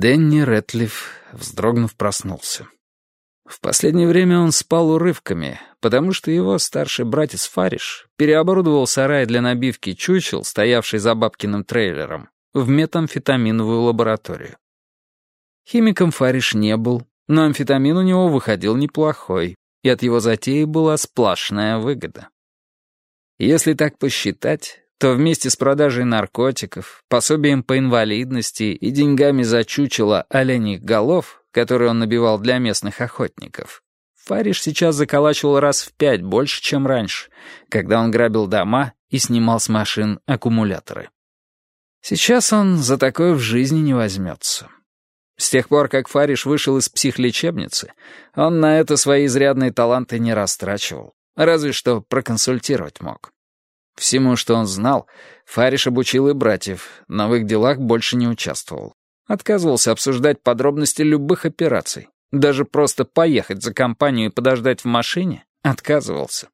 Дэнни Рэтлиф, вздрогнув, проснулся. В последнее время он спал урывками, потому что его старший братец Фариш переоборудовал сарай для набивки чучел, стоявший за бабкиным трейлером, в метамфетаминовую лабораторию. Химиком Фариш не был, но амфетамин у него выходил неплохой, и от его затеи была сплошная выгода. Если так посчитать, то вместе с продажей наркотиков, пособием по инвалидности и деньгами за чучело оленьих голов, которые он набивал для местных охотников, Фариш сейчас заколачивал раз в пять больше, чем раньше, когда он грабил дома и снимал с машин аккумуляторы. Сейчас он за такое в жизни не возьмется. С тех пор, как Фариш вышел из психлечебницы, он на это свои изрядные таланты не растрачивал, разве что проконсультировать мог. Всему, что он знал, Фариш обучил и братьев, но в их делах больше не участвовал. Отказывался обсуждать подробности любых операций. Даже просто поехать за компанию и подождать в машине отказывался.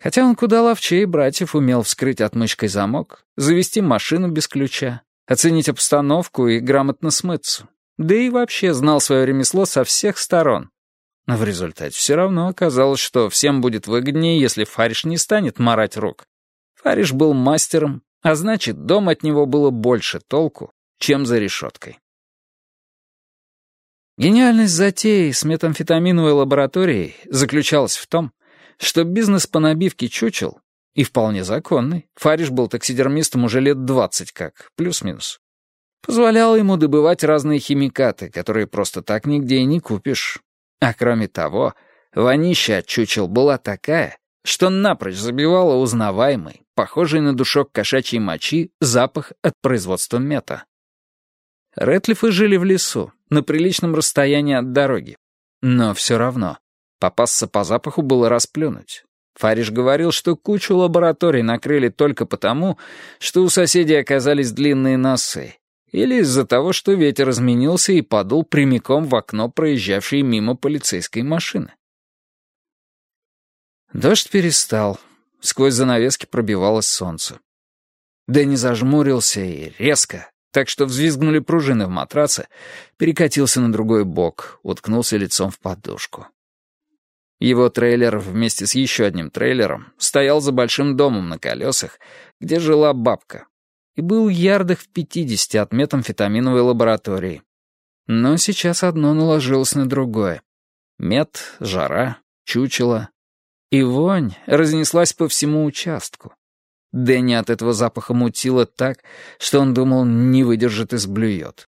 Хотя он куда ловчее братьев умел вскрыть отмычкой замок, завести машину без ключа, оценить обстановку и грамотно смыться. Да и вообще знал свое ремесло со всех сторон. Но в результате все равно оказалось, что всем будет выгоднее, если Фариш не станет марать рук. Фариш был мастером, а значит, дом от него было больше толку, чем за решеткой. Гениальность затеи с метамфетаминовой лабораторией заключалась в том, что бизнес по набивке чучел, и вполне законный, Фариш был таксидермистом уже лет двадцать как, плюс-минус, позволял ему добывать разные химикаты, которые просто так нигде и не купишь. А кроме того, вонища от чучел была такая, что напрочь забивала узнаваемый, похожий на душок кошачьей мочи, запах от производства мета. Рэтлифы жили в лесу, на приличном расстоянии от дороги. Но все равно, попасться по запаху было расплюнуть. Фариш говорил, что кучу лабораторий накрыли только потому, что у соседей оказались длинные носы, или из-за того, что ветер изменился и подул прямиком в окно проезжавшей мимо полицейской машины. Дождь перестал. Сквозь занавески пробивалось солнце. Дэнни зажмурился и резко, так что взвизгнули пружины в матраце, перекатился на другой бок, уткнулся лицом в подушку. Его трейлер вместе с еще одним трейлером стоял за большим домом на колесах, где жила бабка, и был ярдах в пятидесяти от метамфетаминовой лаборатории. Но сейчас одно наложилось на другое. Мед, жара, чучело, и вонь разнеслась по всему участку. Дэнни от этого запаха мутило так, что он думал, не выдержит и сблюет.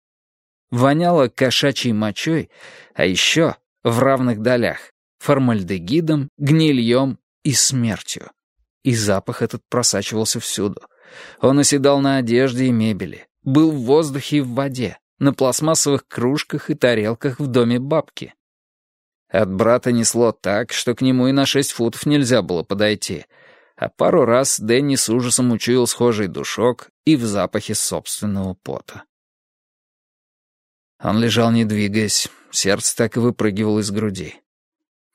Воняло кошачьей мочой, а еще в равных долях формальдегидом, гнильем и смертью. И запах этот просачивался всюду. Он оседал на одежде и мебели, был в воздухе и в воде, на пластмассовых кружках и тарелках в доме бабки. От брата несло так, что к нему и на шесть футов нельзя было подойти, а пару раз Дэнни с ужасом учуял схожий душок и в запахе собственного пота. Он лежал не двигаясь, сердце так и выпрыгивало из груди.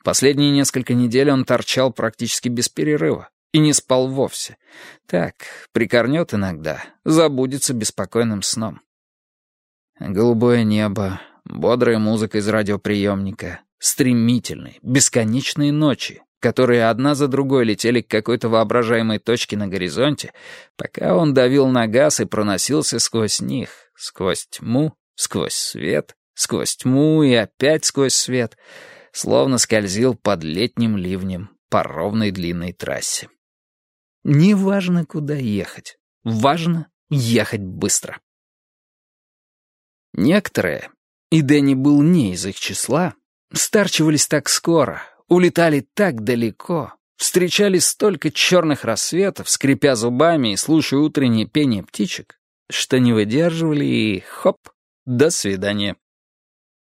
Последние несколько недель он торчал практически без перерыва и не спал вовсе. Так, прикорнет иногда, забудется беспокойным сном. Голубое небо, бодрая музыка из радиоприемника, Стремительные, бесконечные ночи, которые одна за другой летели к какой-то воображаемой точке на горизонте, пока он давил на газ и проносился сквозь них, сквозь тьму, сквозь свет, сквозь тьму и опять сквозь свет, словно скользил под летним ливнем по ровной длинной трассе. Неважно, куда ехать, важно ехать быстро. Некоторые, и Дэнни был не из их числа, Старчивались так скоро, улетали так далеко, встречали столько черных рассветов, скрипя зубами и слушая утреннее пение птичек, что не выдерживали и хоп, до свидания.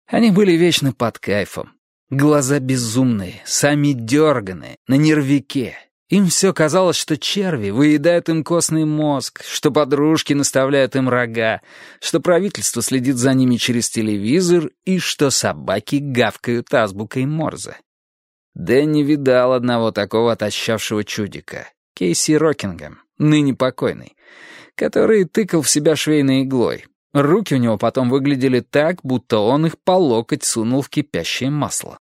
Они были вечно под кайфом. Глаза безумные, сами дерганые, на нервике, им все казалось, что черви выедают им костный мозг, что подружки наставляют им рога, что правительство следит за ними через телевизор и что собаки гавкают азбукой Морзе. Дэнни видал одного такого отощавшего чудика, Кейси Рокингем, ныне покойный, который тыкал в себя швейной иглой, Руки у него потом выглядели так, будто он их по локоть сунул в кипящее масло.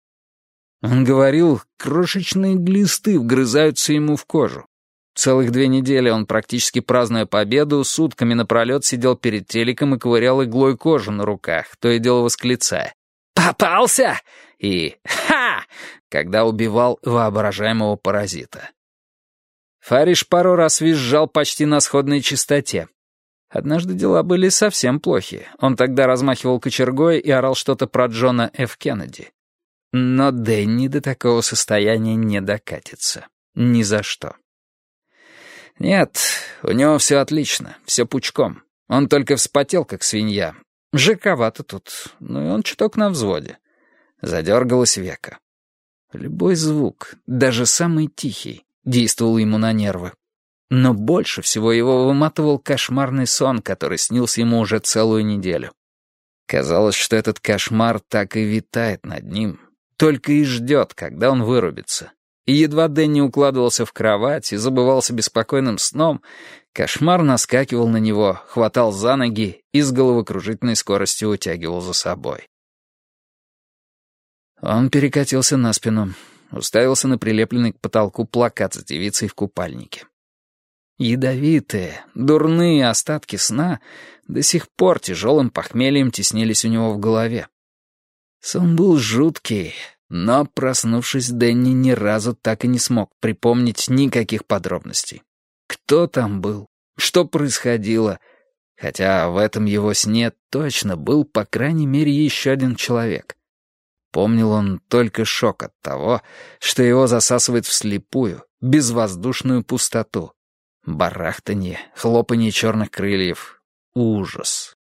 Он говорил, крошечные глисты вгрызаются ему в кожу. Целых две недели он, практически празднуя победу, сутками напролет сидел перед телеком и ковырял иглой кожу на руках, то и дело восклицая. «Попался!» и «Ха!», когда убивал воображаемого паразита. Фариш пару раз визжал почти на сходной частоте. Однажды дела были совсем плохи. Он тогда размахивал кочергой и орал что-то про Джона Ф. Кеннеди. Но Дэнни до такого состояния не докатится. Ни за что. Нет, у него все отлично, все пучком. Он только вспотел, как свинья. Жирковато тут, ну и он чуток на взводе. Задергалось века. Любой звук, даже самый тихий, действовал ему на нервы. Но больше всего его выматывал кошмарный сон, который снился ему уже целую неделю. Казалось, что этот кошмар так и витает над ним, только и ждет, когда он вырубится. И едва Дэнни укладывался в кровать и забывался беспокойным сном, кошмар наскакивал на него, хватал за ноги и с головокружительной скоростью утягивал за собой. Он перекатился на спину, уставился на прилепленный к потолку плакат с девицей в купальнике. Ядовитые, дурные остатки сна до сих пор тяжелым похмельем теснились у него в голове. Сон был жуткий, но, проснувшись, Дэнни ни разу так и не смог припомнить никаких подробностей. Кто там был? Что происходило? Хотя в этом его сне точно был, по крайней мере, еще один человек. Помнил он только шок от того, что его засасывает вслепую, безвоздушную пустоту, Барахтанье, хлопанье черных крыльев. Ужас.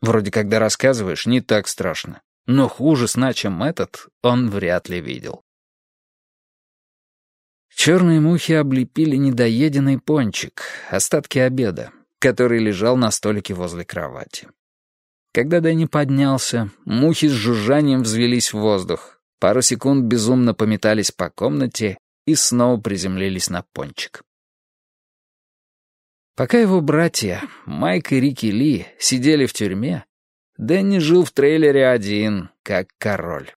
Вроде когда рассказываешь, не так страшно. Но хуже сна, чем этот, он вряд ли видел. Черные мухи облепили недоеденный пончик, остатки обеда, который лежал на столике возле кровати. Когда Дэнни поднялся, мухи с жужжанием взвелись в воздух, пару секунд безумно пометались по комнате и снова приземлились на пончик. Пока его братья, Майк и Рики Ли, сидели в тюрьме, Дэнни жил в трейлере один, как король.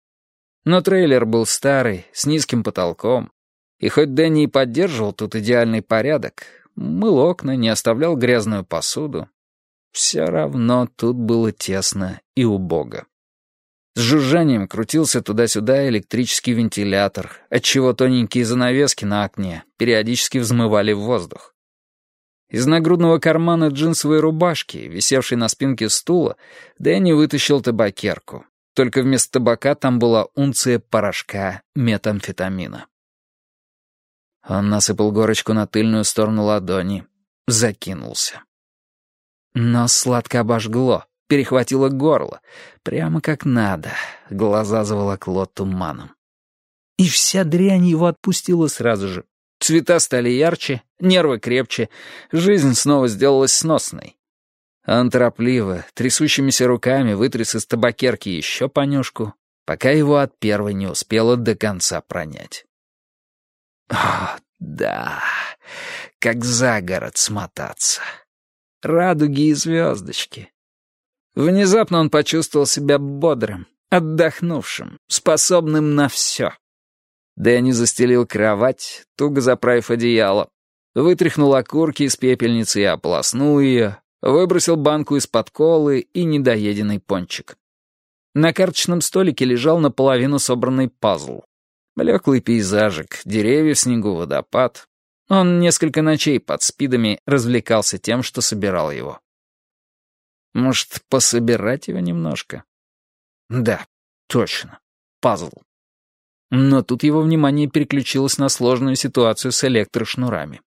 Но трейлер был старый, с низким потолком, и хоть Дэнни и поддерживал тут идеальный порядок, мыл окна, не оставлял грязную посуду, все равно тут было тесно и убого. С жужжанием крутился туда-сюда электрический вентилятор, отчего тоненькие занавески на окне периодически взмывали в воздух. Из нагрудного кармана джинсовой рубашки, висевшей на спинке стула, Дэнни вытащил табакерку. Только вместо табака там была унция порошка метамфетамина. Он насыпал горочку на тыльную сторону ладони, закинулся. Но сладко обожгло, перехватило горло, прямо как надо, глаза заволокло туманом. И вся дрянь его отпустила сразу же, Цвета стали ярче, нервы крепче, жизнь снова сделалась сносной. Он торопливо, трясущимися руками вытряс из табакерки еще понюшку, пока его от первой не успела до конца пронять. О, да, как за город смотаться. Радуги и звездочки. Внезапно он почувствовал себя бодрым, отдохнувшим, способным на все. Дэнни застелил кровать, туго заправив одеяло, вытряхнул окурки из пепельницы и ополоснул ее, выбросил банку из-под колы и недоеденный пончик. На карточном столике лежал наполовину собранный пазл. Блеклый пейзажик, деревья в снегу, водопад. Он несколько ночей под спидами развлекался тем, что собирал его. Может, пособирать его немножко? Да, точно, пазл. Но тут его внимание переключилось на сложную ситуацию с электрошнурами.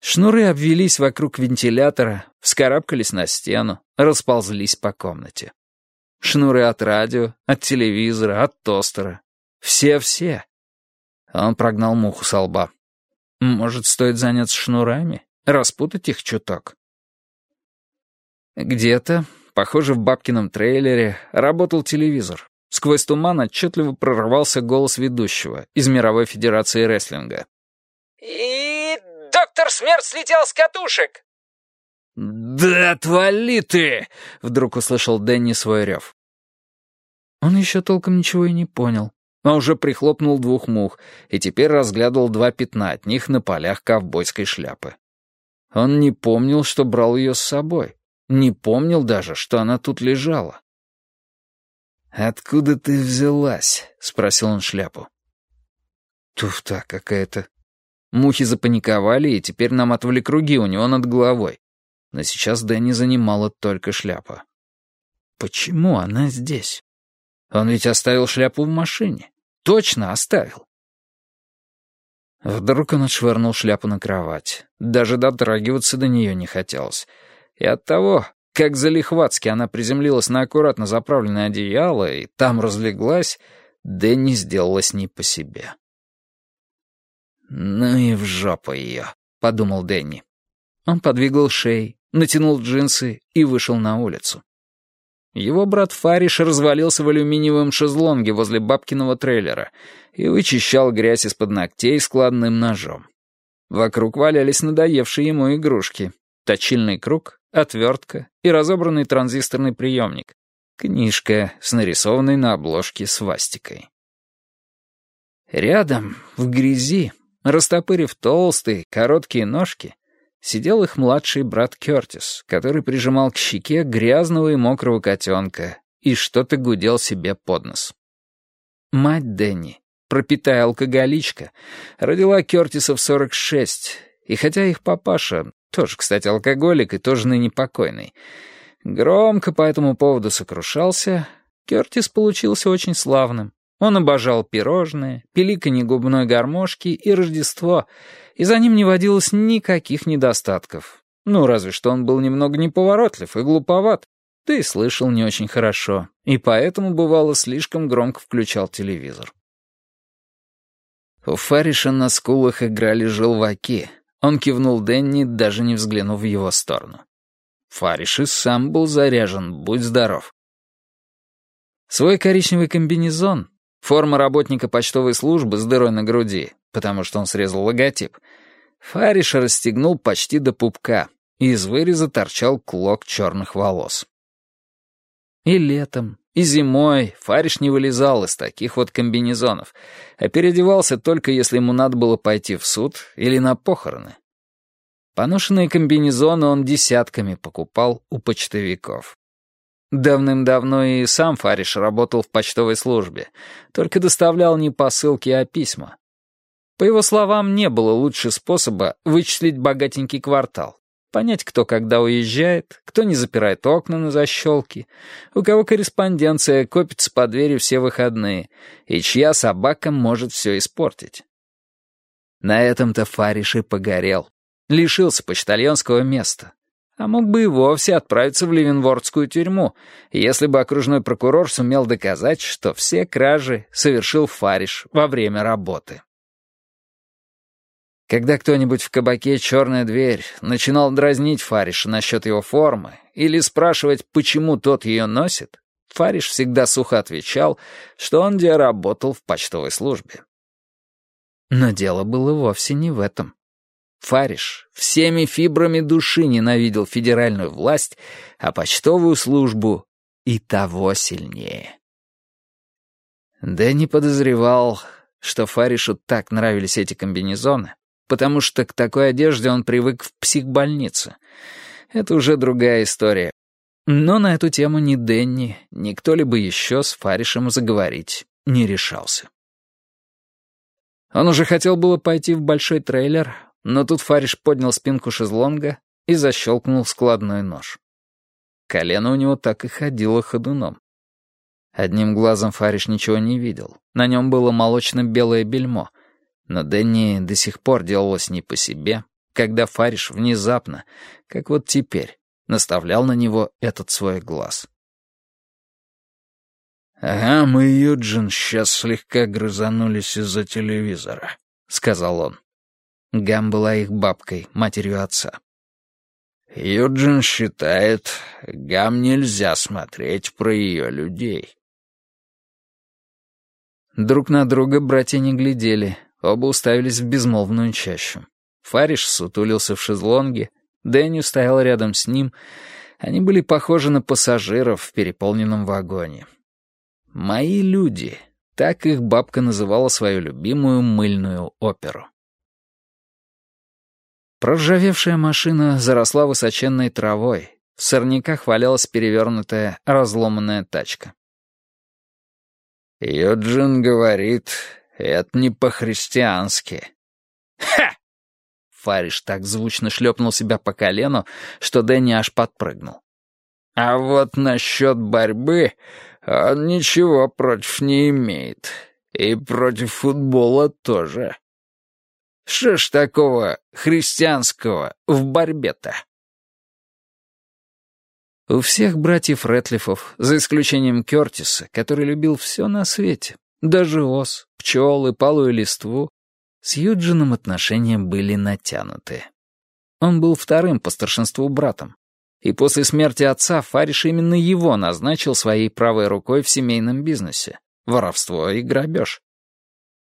Шнуры обвелись вокруг вентилятора, вскарабкались на стену, расползлись по комнате. Шнуры от радио, от телевизора, от тостера. Все-все. Он прогнал муху со лба. Может, стоит заняться шнурами? Распутать их чуток? Где-то, похоже, в бабкином трейлере, работал телевизор. Сквозь туман отчетливо прорывался голос ведущего из Мировой Федерации Рестлинга. «И доктор Смерть слетел с катушек!» «Да отвали ты!» — вдруг услышал Дэнни свой рев. Он еще толком ничего и не понял, а уже прихлопнул двух мух и теперь разглядывал два пятна от них на полях ковбойской шляпы. Он не помнил, что брал ее с собой. Не помнил даже, что она тут лежала. «Откуда ты взялась?» — спросил он шляпу. Туфта какая-то. Мухи запаниковали, и теперь нам отвели круги у него над головой. Но сейчас Дэнни занимала только шляпа. Почему она здесь? Он ведь оставил шляпу в машине. Точно оставил. Вдруг он отшвырнул шляпу на кровать. Даже дотрагиваться до нее не хотелось. И от того, как залихватски она приземлилась на аккуратно заправленное одеяло и там разлеглась, Дэнни сделалась не по себе. «Ну и в жопу ее», — подумал Дэнни. Он подвигал шеей, натянул джинсы и вышел на улицу. Его брат Фариш развалился в алюминиевом шезлонге возле бабкиного трейлера и вычищал грязь из-под ногтей складным ножом. Вокруг валялись надоевшие ему игрушки. Точильный круг, отвертка и разобранный транзисторный приемник. Книжка с нарисованной на обложке свастикой. Рядом, в грязи, растопырив толстые, короткие ножки, сидел их младший брат Кертис, который прижимал к щеке грязного и мокрого котенка и что-то гудел себе под нос. Мать Дэнни, пропитая алкоголичка, родила Кертиса в 46, и хотя их папаша, тоже, кстати, алкоголик и тоже ныне покойный, громко по этому поводу сокрушался, Кертис получился очень славным. Он обожал пирожные, пеликанье губной гармошки и Рождество, и за ним не водилось никаких недостатков. Ну, разве что он был немного неповоротлив и глуповат, да и слышал не очень хорошо, и поэтому, бывало, слишком громко включал телевизор. У Фариша на скулах играли желваки. Он кивнул Денни, даже не взглянув в его сторону. Фариш и сам был заряжен, будь здоров. Свой коричневый комбинезон Форма работника почтовой службы с дырой на груди, потому что он срезал логотип. Фариш расстегнул почти до пупка, и из выреза торчал клок черных волос. И летом, и зимой Фариш не вылезал из таких вот комбинезонов, а переодевался только если ему надо было пойти в суд или на похороны. Поношенные комбинезоны он десятками покупал у почтовиков. Давным-давно и сам Фариш работал в почтовой службе, только доставлял не посылки, а письма. По его словам, не было лучше способа вычислить богатенький квартал, понять, кто когда уезжает, кто не запирает окна на защелки, у кого корреспонденция копится по двери все выходные, и чья собака может все испортить. На этом-то Фариш и погорел. Лишился почтальонского места, а мог бы и вовсе отправиться в Ливенвордскую тюрьму, если бы окружной прокурор сумел доказать, что все кражи совершил Фариш во время работы. Когда кто-нибудь в кабаке «Черная дверь» начинал дразнить Фариша насчет его формы или спрашивать, почему тот ее носит, Фариш всегда сухо отвечал, что он где работал в почтовой службе. Но дело было вовсе не в этом. Фариш всеми фибрами души ненавидел федеральную власть, а почтовую службу и того сильнее. Дэнни подозревал, что Фаришу так нравились эти комбинезоны, потому что к такой одежде он привык в психбольнице. Это уже другая история. Но на эту тему ни Дэнни, ни кто-либо еще с Фаришем заговорить не решался. Он уже хотел было пойти в большой трейлер, но тут Фариш поднял спинку шезлонга и защелкнул складной нож. Колено у него так и ходило ходуном. Одним глазом Фариш ничего не видел. На нем было молочно-белое бельмо. Но Дэнни до сих пор делалось не по себе, когда Фариш внезапно, как вот теперь, наставлял на него этот свой глаз. «Ага, мы Юджин сейчас слегка грызанулись из-за телевизора», — сказал он. Гам была их бабкой, матерью отца. Юджин считает, Гам нельзя смотреть про ее людей. Друг на друга братья не глядели, оба уставились в безмолвную чащу. Фариш сутулился в шезлонге, Дэнни стоял рядом с ним. Они были похожи на пассажиров в переполненном вагоне. «Мои люди», — так их бабка называла свою любимую мыльную оперу. Проржавевшая машина заросла высоченной травой. В сорняках валялась перевернутая, разломанная тачка. «Юджин говорит, это не по-христиански». «Ха!» Фариш так звучно шлепнул себя по колену, что Дэнни аж подпрыгнул. «А вот насчет борьбы он ничего против не имеет. И против футбола тоже. Что ж такого христианского в борьбе-то?» У всех братьев Рэтлифов, за исключением Кёртиса, который любил все на свете, даже ос, пчелы, палую листву, с Юджином отношения были натянуты. Он был вторым по старшинству братом, и после смерти отца Фариш именно его назначил своей правой рукой в семейном бизнесе — воровство и грабеж.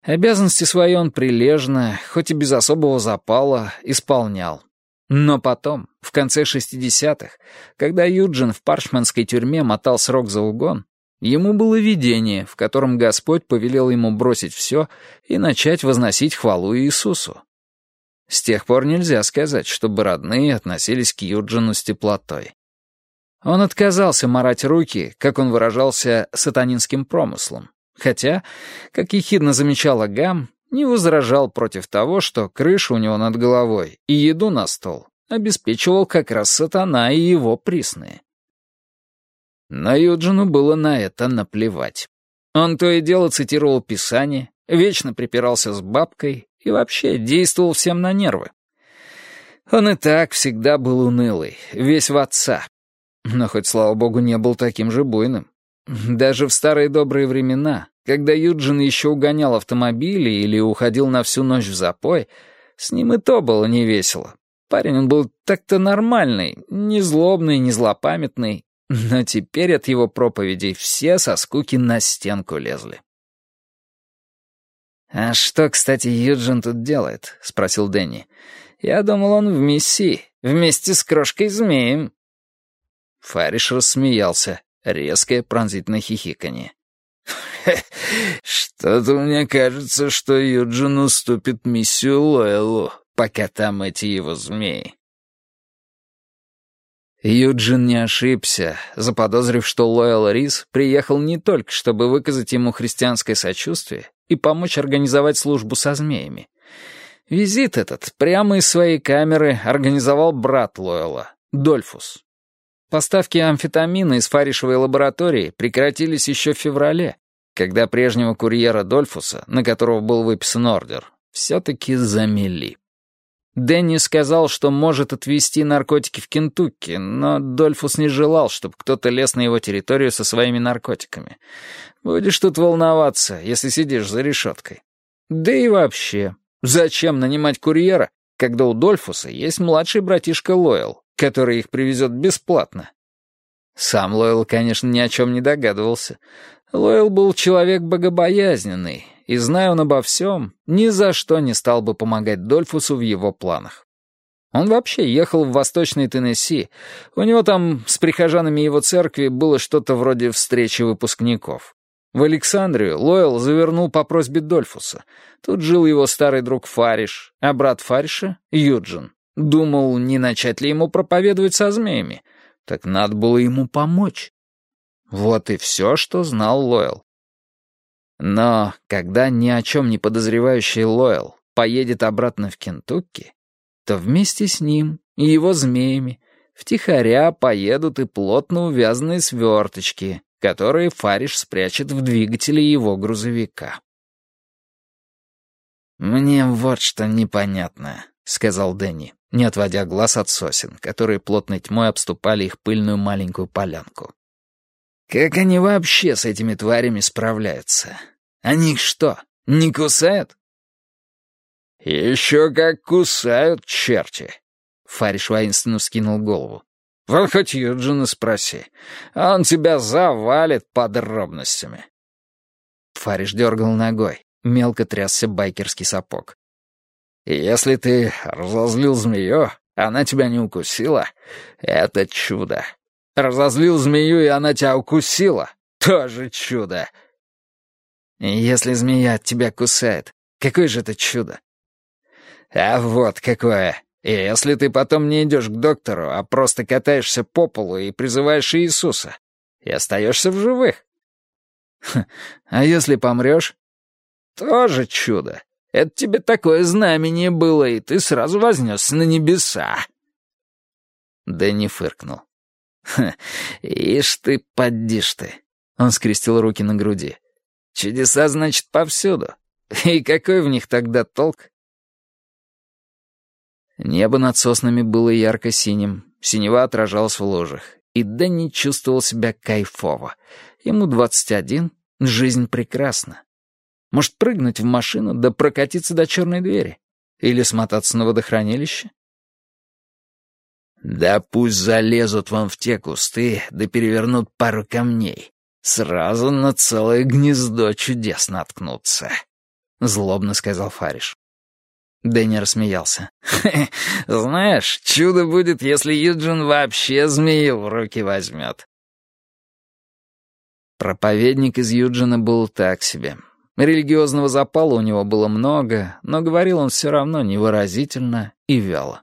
Обязанности свои он прилежно, хоть и без особого запала, исполнял, но потом, в конце 60-х, когда Юджин в паршманской тюрьме мотал срок за угон, ему было видение, в котором Господь повелел ему бросить все и начать возносить хвалу Иисусу. С тех пор нельзя сказать, чтобы родные относились к Юджину с теплотой. Он отказался марать руки, как он выражался, сатанинским промыслом. Хотя, как ехидно замечала Гам, не возражал против того, что крыша у него над головой и еду на стол обеспечивал как раз сатана и его присные. Но Юджину было на это наплевать. Он то и дело цитировал Писание, вечно припирался с бабкой и вообще действовал всем на нервы. Он и так всегда был унылый, весь в отца. Но хоть, слава богу, не был таким же буйным. Даже в старые добрые времена, когда Юджин еще угонял автомобили или уходил на всю ночь в запой, с ним и то было невесело. Парень он был так-то нормальный, не злобный, не злопамятный, но теперь от его проповедей все со скуки на стенку лезли. «А что, кстати, Юджин тут делает?» — спросил Дэнни. «Я думал, он в миссии, вместе с крошкой-змеем». Фариш рассмеялся. Резкое пронзительное хихиканье. «Что-то мне кажется, что Юджин уступит миссию Лоэлу, пока там эти его змеи». Юджин не ошибся, заподозрив, что Лоэл Рис приехал не только, чтобы выказать ему христианское сочувствие и помочь организовать службу со змеями. Визит этот прямо из своей камеры организовал брат Лоэла, Дольфус. Поставки амфетамина из фаришевой лаборатории прекратились еще в феврале, когда прежнего курьера Дольфуса, на которого был выписан ордер, все-таки замели. Дэнни сказал, что может отвезти наркотики в Кентукки, но Дольфус не желал, чтобы кто-то лез на его территорию со своими наркотиками. Будешь тут волноваться, если сидишь за решеткой. Да и вообще, зачем нанимать курьера, когда у Дольфуса есть младший братишка Лойл, который их привезет бесплатно. Сам Лойл, конечно, ни о чем не догадывался. Лойл был человек богобоязненный, и, зная он обо всем, ни за что не стал бы помогать Дольфусу в его планах. Он вообще ехал в Восточный Теннесси. У него там с прихожанами его церкви было что-то вроде встречи выпускников. В Александрию Лойл завернул по просьбе Дольфуса. Тут жил его старый друг Фариш, а брат Фариша — Юджин. Думал, не начать ли ему проповедовать со змеями. Так надо было ему помочь. Вот и все, что знал Лойл. Но когда ни о чем не подозревающий Лойл поедет обратно в Кентукки, то вместе с ним и его змеями втихаря поедут и плотно увязанные сверточки, которые Фариш спрячет в двигателе его грузовика. «Мне вот что непонятно», — сказал Дэнни не отводя глаз от сосен, которые плотной тьмой обступали их пыльную маленькую полянку. «Как они вообще с этими тварями справляются? Они их что, не кусают?» «Еще как кусают, черти!» Фариш воинственно скинул голову. «Вон хоть Юджина спроси. Он тебя завалит подробностями». Фариш дергал ногой. Мелко трясся байкерский сапог. Если ты разозлил змею, Она тебя не укусила? Это чудо. Разозлил змею, и она тебя укусила? Тоже чудо. Если змея от тебя кусает, какое же это чудо? А вот какое. И если ты потом не идешь к доктору, а просто катаешься по полу и призываешь Иисуса, и остаешься в живых. А если помрешь? Тоже чудо. Это тебе такое знамение было, и ты сразу вознесся на небеса. Дэнни фыркнул. «Ишь ты, поддишь ты!» Он скрестил руки на груди. «Чудеса, значит, повсюду. И какой в них тогда толк?» Небо над соснами было ярко-синим, синева отражалась в ложах, и Дэнни чувствовал себя кайфово. Ему двадцать один, жизнь прекрасна. Может, прыгнуть в машину да прокатиться до черной двери? Или смотаться на водохранилище? Да пусть залезут вам в те кусты, да перевернут пару камней. Сразу на целое гнездо чудес наткнутся. Злобно сказал Фариш. Дэнни рассмеялся. «Знаешь, чудо будет, если Юджин вообще змею в руки возьмет». Проповедник из Юджина был так себе. Религиозного запала у него было много, но говорил он все равно невыразительно и вяло.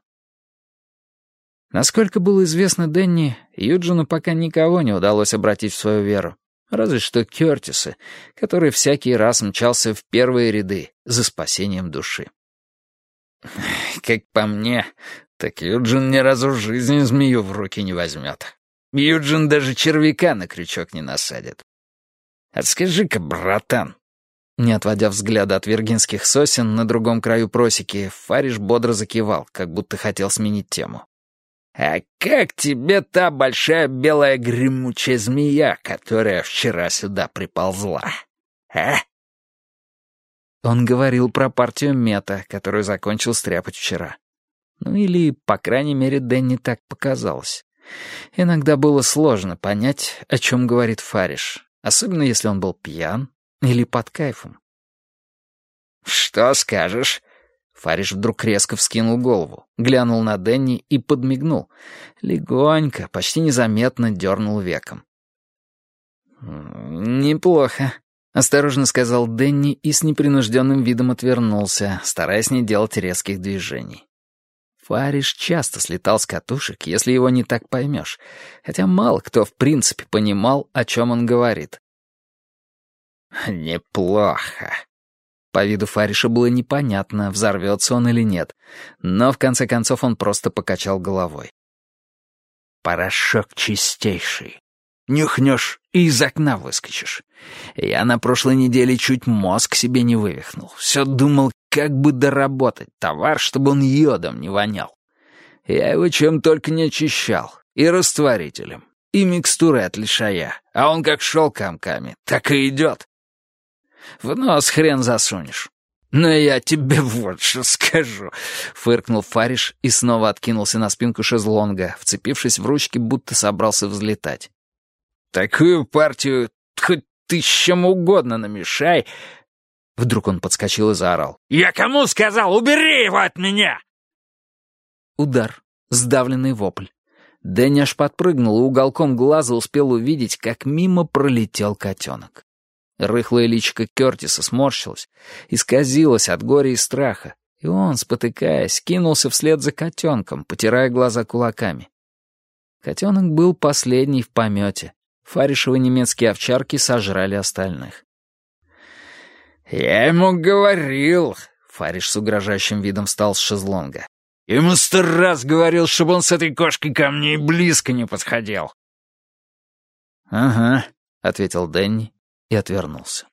Насколько было известно Денни, Юджину пока никого не удалось обратить в свою веру. Разве что Кертиса, который всякий раз мчался в первые ряды за спасением души. «Как по мне, так Юджин ни разу в жизни змею в руки не возьмет. Юджин даже червяка на крючок не насадит. А скажи-ка, братан, не отводя взгляда от виргинских сосен на другом краю просеки, Фариш бодро закивал, как будто хотел сменить тему. «А как тебе та большая белая гремучая змея, которая вчера сюда приползла? А?» Он говорил про партию мета, которую закончил стряпать вчера. Ну или, по крайней мере, Дэнни так показалось. Иногда было сложно понять, о чем говорит Фариш, особенно если он был пьян или под кайфом? «Что скажешь?» Фариш вдруг резко вскинул голову, глянул на Денни и подмигнул. Легонько, почти незаметно дернул веком. «Неплохо», — осторожно сказал Денни и с непринужденным видом отвернулся, стараясь не делать резких движений. Фариш часто слетал с катушек, если его не так поймешь, хотя мало кто в принципе понимал, о чем он говорит. «Неплохо». По виду Фариша было непонятно, взорвется он или нет, но в конце концов он просто покачал головой. «Порошок чистейший. Нюхнешь и из окна выскочишь. Я на прошлой неделе чуть мозг себе не вывихнул. Все думал, как бы доработать товар, чтобы он йодом не вонял. Я его чем только не очищал. И растворителем, и микстурой от лишая. А он как шел комками, так и идет. В нос хрен засунешь. «Но я тебе вот что скажу», — фыркнул Фариш и снова откинулся на спинку шезлонга, вцепившись в ручки, будто собрался взлетать. «Такую партию хоть ты чем угодно намешай». Вдруг он подскочил и заорал. «Я кому сказал? Убери его от меня!» Удар. Сдавленный вопль. Дэнни аж подпрыгнул и уголком глаза успел увидеть, как мимо пролетел котенок. Рыхлое личико Кертиса сморщилось, исказилось от горя и страха, и он, спотыкаясь, кинулся вслед за котенком, потирая глаза кулаками. Котенок был последний в помете. Фаришевы немецкие овчарки сожрали остальных. «Я ему говорил», — Фариш с угрожающим видом встал с шезлонга. «Ему сто раз говорил, чтобы он с этой кошкой ко мне близко не подходил». «Ага», — ответил Дэнни и отвернулся.